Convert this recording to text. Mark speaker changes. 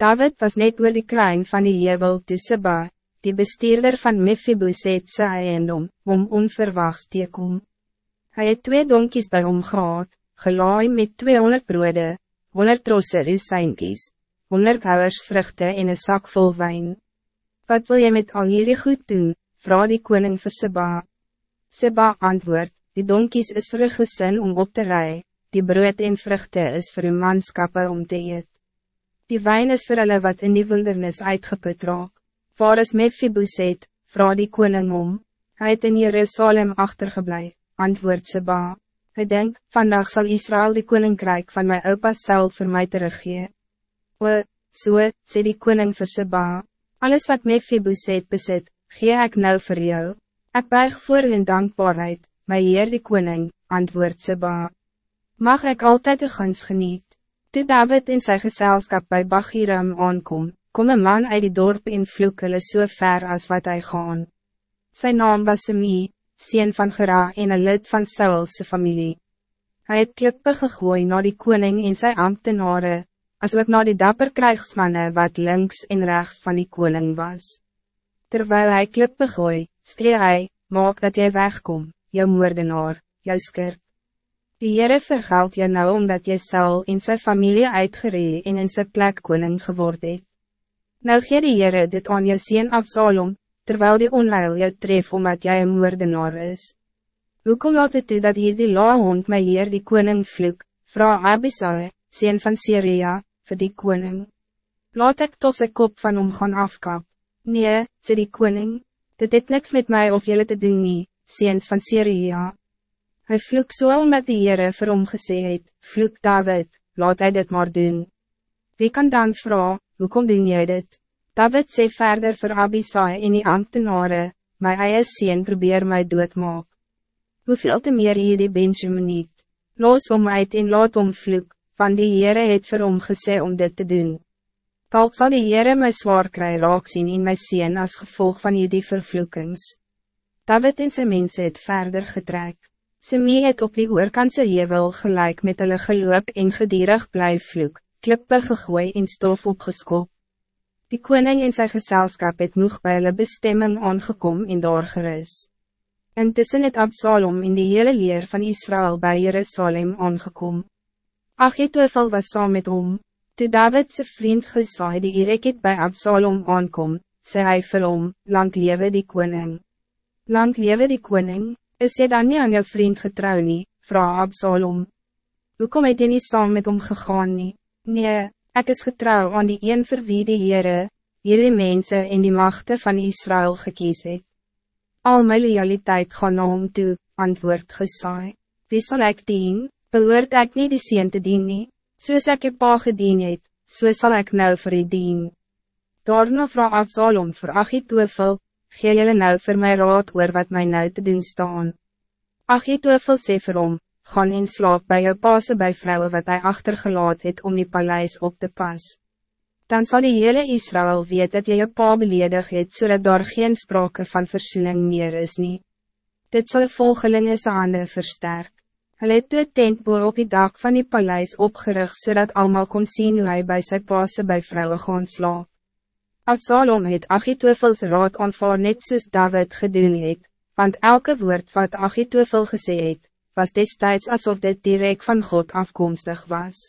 Speaker 1: David was net oor die kruin van die jebel toe Seba, die bestuurder van Mephiboset sy eiendom, om onverwachts teekom. Hij het twee donkies bij hom gehad, gelaai met 200 broode, 100 trosse rusijnkies, 100 houwers vruchten en een zak vol wijn. Wat wil je met al jullie goed doen, vrouw die koning vir Seba? Seba antwoord, die donkies is vir een gesin om op te rijden die brood en vruchten is voor uw manskappen om te eet. Die wijn is voor hulle wat in die wildernis uitgeput raak. Waar is Mephiboset, vraag die koning om, hy het in Jerusalem achtergeblij, antwoord Seba. Hy denk, vandaag zal Israël die koninkrijk van mijn opa zelf voor mij teruggee. O, so, sê die koning vir Seba, alles wat Mephiboset besit, gee ik nou voor jou. Ik buig voor in dankbaarheid, my heer die koning, antwoord Seba mag ik altijd de guns geniet. Toe David in zijn gezelschap bij Bachiram aankom, kom een man uit die dorp in vloek hulle so ver as wat hij gaan. Zijn naam was Semi, sien van Gera en een lid van Saulse familie. Hij het klippe gegooi naar die koning en zijn ambtenaren, as ook naar die dapper krijgsmannen wat links en rechts van die koning was. Terwijl hij klippe gooi, skree hy, maak dat jij wegkom, jou moordenaar, jou skirp. Die Heere vergeld je nou omdat jy Saul in zijn familie uitgeree en in zijn plek koning geworden het. Nou gee die Heere dit aan jou sien Absalom, terwijl die onleil jou tref omdat jij een moordenaar is. Hoe kom laat het toe dat hier die lae hond my hier die koning vloek, vrouw Abisai, sien van Syria, voor die koning? Laat ik toch sy kop van hom gaan afkap. Nee, sê die koning, dit het niks met mij of jullie te doen nie, seens van Syria. Hij vloek so omdat die Heere vir hom gesê het, vloek David, laat hij dit maar doen. Wie kan dan vragen, hoe kom doen jy dit? David sê verder vir Abisai en die ambtenare, my eie sien probeer my doodmaak. Hoeveel te meer hier die Benjamin niet? Los om uit en laat om vloek, van die Heere het vir hom gesê om dit te doen. Talk zal die Heere my zwaar kry raak sien in my sien as gevolg van die vervloekings. David en sy mense het verder getrek. Simee het op die oorkantse jevel gelijk met hulle geloop en gedierig bly vloek, klippe gegooi en stof opgeskop. Die koning en zijn gezelschap het moeg by hulle bestemming aangekom en daar geris. Intussen het Absalom in die hele leer van Israël bij Jerusalem aangekom. Achitofel was saam met hom, toe David zijn vriend gesaai die Erik het by Absalom aankom, sê hy vir hom, lang lewe die koning. Lang lewe die koning, Is jy dan niet aan jou vriend getrouw nie, vraag Absalom. Hoekom het jy nie saam met hom gegaan nie? Nee, ik is getrouw aan die een vir wie die Heere, hierdie mense en die machte van Israël gekies het. Al my loyaliteit gaan na hom toe, antwoord gesaai. Wie zal ik dien? Behoort ek nie die sien te dien nie? Soos ek je pa gedien het, so sal ek nou vir die dien. Daarna vraag Absalom vir Achitofel, gee jylle nou voor my raad oor wat my nou te doen staan. Achitofel sê vir hom, gaan in slaap bij jou pase bij vrouwen wat hij achtergelaat het om die paleis op te pas. Dan zal die hele Israël weet dat jy jou pa beledig het, so daar geen sprake van versoening meer is nie. Dit zal volgelinge sy hande versterk. Hulle het toe tent boor op die dak van die paleis opgerig, zodat allemaal kon zien hoe hij bij zijn pase bij vrouwen gaan slaap. Absalom het Achitofels raad aanvaar net soos David gedoen het, want elke woord wat Achitofel gesê het, was destijds alsof dit direct van God afkomstig was.